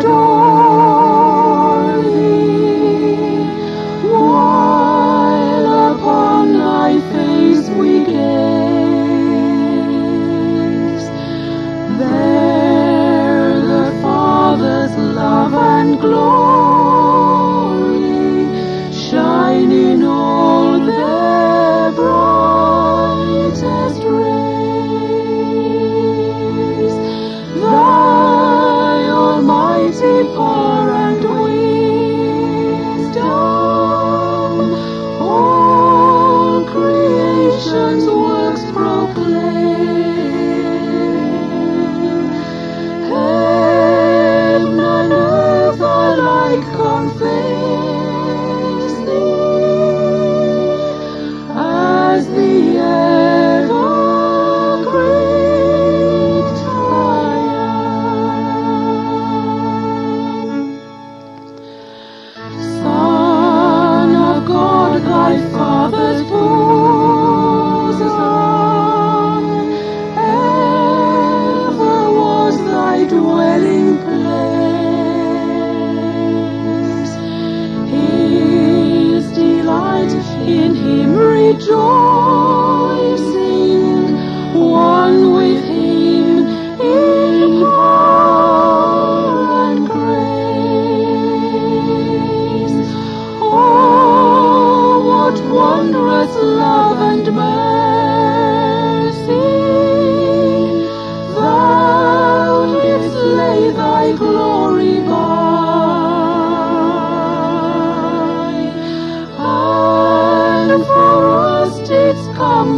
中。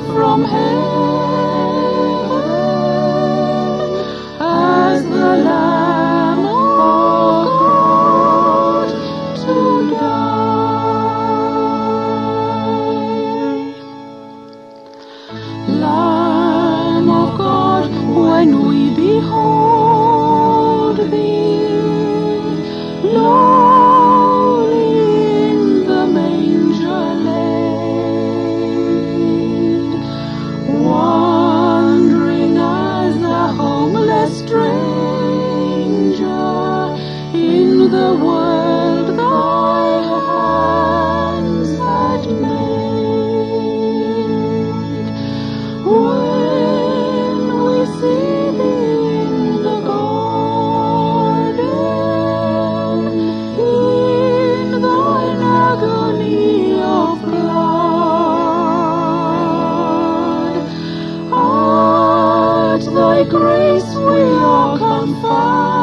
From heaven grace we are confounded,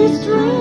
folly